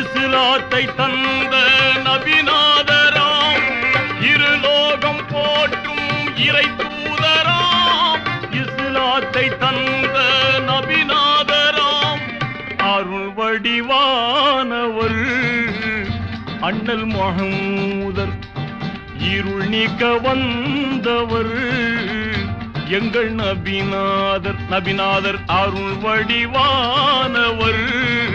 இஸ்லாத்தை தந்த நபிநாதராம். இருலோகம் போட்டும் இறை தூதராம். இஸ்லாத்தை தந்த நபிநாதராம். அருள் வடிவானவர் அண்ணல் மகமூதர். இருள் நீக்க வந்தவர் எங்கள் நபிநாதர். நபிநாதர் அருள் வடிவானவர்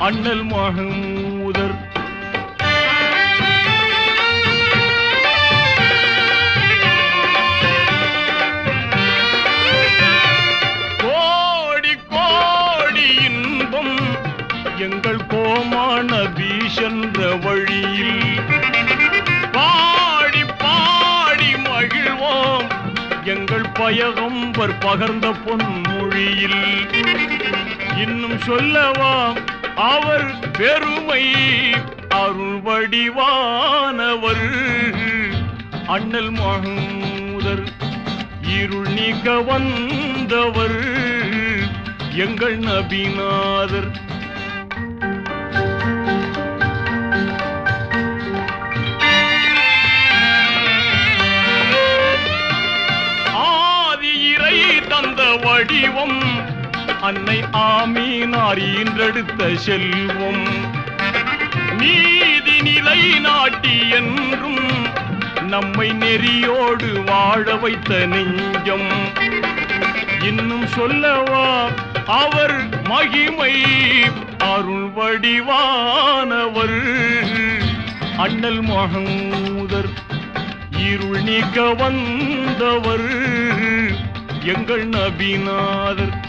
அண்ணல் மகமூதர். கோடி கோடி இன்பம் எங்கள் கோமான பீஷன்ற வழியில். பாடி பாடி மகிழ்வோம் எங்கள் பயகம்பர் பகர்ந்த பொன்மொழியில். இன்னும் சொல்லவாம் அவர் பெருமை அருள் வடிவானவர் அண்ணல் மகூதர் இருள் நீக்க வந்தவர். எங்கள் நபிநாதர். ஆதி இறை தந்த வடிவம் அன்னை ஆமீனார் ஈன்றெடுத்த செல்வம். நீதி நிலை நாட்டி என்றும் நம்மை நெறியோடு வாழ வைத்த நெஞ்சம். இன்னும் சொல்லவா அவர் மகிமை அருள் வடிவானவர். அண்ணல் மகமூதர் இருள் நீக்க வந்தவர். எங்கள் நபிநாதர்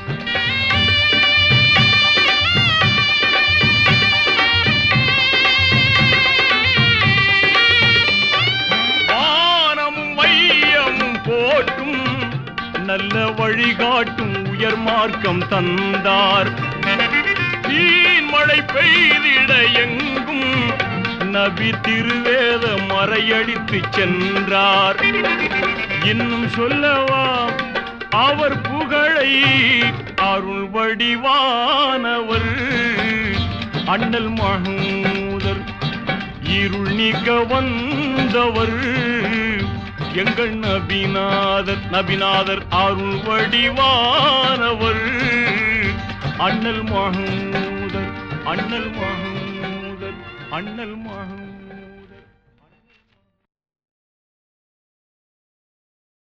செல்ல வழிகாட்டும் உயர் மார்க்கம் தந்தார். தீன்மழை பெய்திட எங்கும் நபி திருவேத மறையடித்து சென்றார். இன்னும் சொல்லவா அவர் புகழை அருள் வடிவானவர் அண்ணல் மகூதர் இருள் நீக்க வந்தவர். எங்கள் நபிநாதர் நபிநாதர் அருள் வடிவானவர். அண்ணல் மகமூதர் அண்ணல் மகமூதர் அண்ணல் மகமூதர்